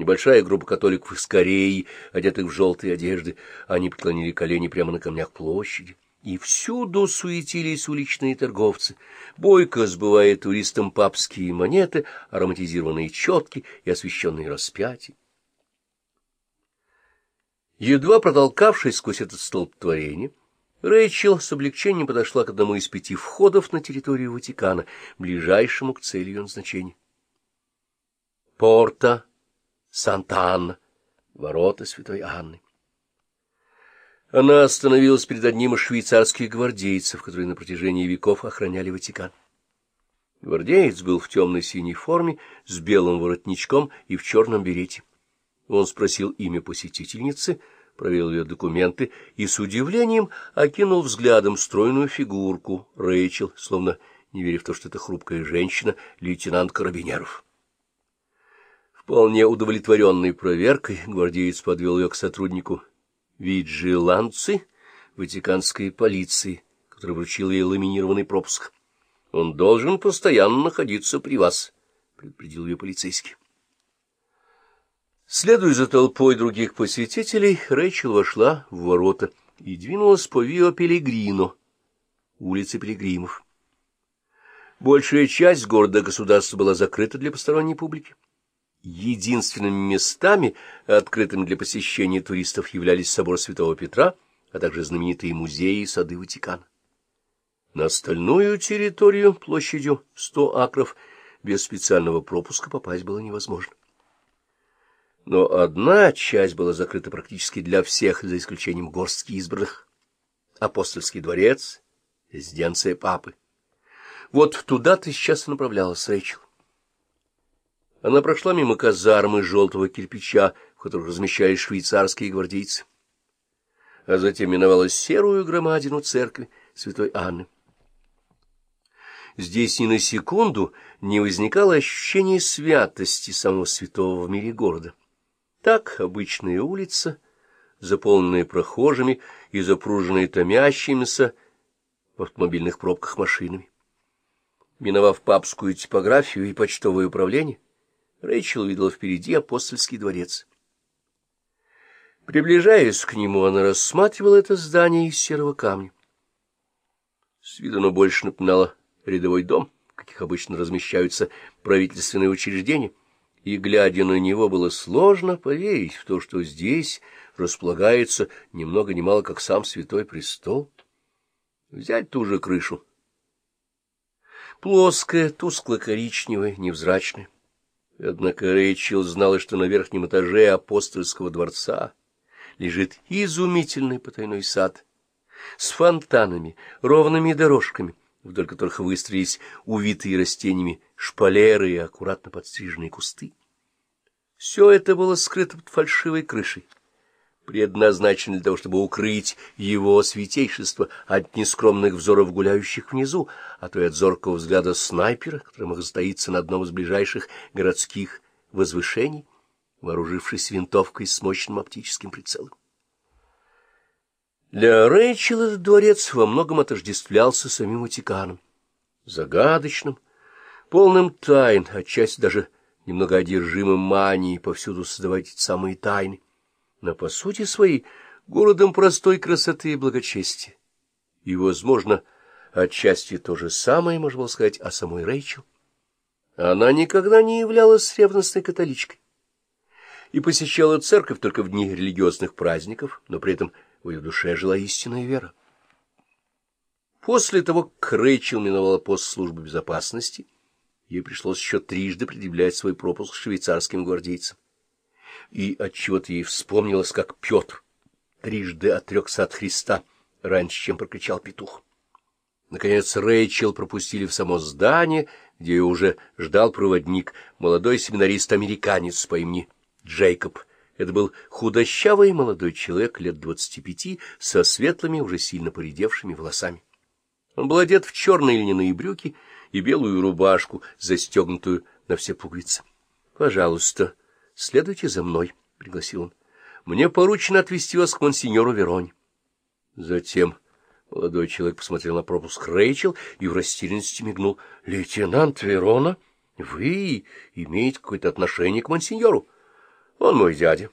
Небольшая группа католиков из Кореи, одетых в желтые одежды, они преклонили колени прямо на камнях площади. И всюду суетились уличные торговцы, бойко сбывая туристам папские монеты, ароматизированные четки и освещенные распятия. Едва протолкавшись сквозь этот столпотворение, Рэйчел с облегчением подошла к одному из пяти входов на территорию Ватикана, ближайшему к цели ее назначения. Порта Санта-Анна, ворота Святой Анны. Она остановилась перед одним из швейцарских гвардейцев, которые на протяжении веков охраняли Ватикан. Гвардеец был в темной синей форме, с белым воротничком и в черном берете. Он спросил имя посетительницы, проверил ее документы и с удивлением окинул взглядом стройную фигурку Рэйчел, словно не веря в то, что это хрупкая женщина, лейтенант Карабинеров. Вполне удовлетворенной проверкой гвардеец подвел ее к сотруднику виджиланцы ватиканской полиции, который вручил ей ламинированный пропуск. Он должен постоянно находиться при вас, — предупредил ее полицейский. Следуя за толпой других посетителей, Рэйчел вошла в ворота и двинулась по Вио Пелегрино, улице Пилигримов. Большая часть города-государства была закрыта для посторонней публики. Единственными местами, открытыми для посещения туристов, являлись собор Святого Петра, а также знаменитые музеи и сады Ватикана. На остальную территорию площадью 100 акров без специального пропуска попасть было невозможно. Но одна часть была закрыта практически для всех, за исключением горстки избранных. Апостольский дворец, резиденция папы. Вот туда ты сейчас направлялась, Рэйчел. Она прошла мимо казармы желтого кирпича, в которых размещались швейцарские гвардейцы, а затем миновала серую громадину церкви святой Анны. Здесь ни на секунду не возникало ощущения святости самого святого в мире города. Так обычная улица, заполненная прохожими и запруженная томящимися в автомобильных пробках машинами. Миновав папскую типографию и почтовое управление, Рэйчел увидела впереди апостольский дворец. Приближаясь к нему, она рассматривала это здание из серого камня. С виду оно больше напоминало рядовой дом, каких обычно размещаются правительственные учреждения, и, глядя на него, было сложно поверить в то, что здесь располагается ни много ни мало, как сам Святой Престол. Взять ту же крышу. Плоская, тускло-коричневая, невзрачная. Однако Рэйчел знала, что на верхнем этаже апостольского дворца лежит изумительный потайной сад с фонтанами, ровными дорожками, вдоль которых выстроились увитые растениями шпалеры и аккуратно подстриженные кусты. Все это было скрыто под фальшивой крышей, предназначено для того, чтобы укрыть его святейшество от нескромных взоров гуляющих внизу, а то и от зоркого взгляда снайпера, который мог стоиться на одном из ближайших городских возвышений, вооружившись винтовкой с мощным оптическим прицелом. Для Рэйчел этот дворец во многом отождествлялся самим Ватиканом, загадочным, полным тайн, отчасти даже немного одержимым манией повсюду создавать эти самые тайны но по сути своей городом простой красоты и благочестия. И, возможно, отчасти то же самое можно было сказать о самой Рэйчел. Она никогда не являлась ревностной католичкой и посещала церковь только в дни религиозных праздников, но при этом в ее душе жила истинная вера. После того, как Рэйчел миновала пост службы безопасности, ей пришлось еще трижды предъявлять свой пропуск швейцарским гвардейцам и отчего-то ей вспомнилось, как Петр трижды отрекся от Христа, раньше, чем прокричал петух. Наконец Рэйчел пропустили в само здание, где ее уже ждал проводник, молодой семинарист-американец по имени Джейкоб. Это был худощавый молодой человек лет двадцати пяти, со светлыми, уже сильно поредевшими волосами. Он был одет в черные льняные брюки и белую рубашку, застегнутую на все пуговицы. — Пожалуйста, Следуйте за мной, — пригласил он. — Мне поручено отвезти вас к монсеньору Вероне. Затем молодой человек посмотрел на пропуск Рэйчел и в растерянности мигнул. — Лейтенант Верона, вы имеете какое-то отношение к монсеньору? — Он мой дядя.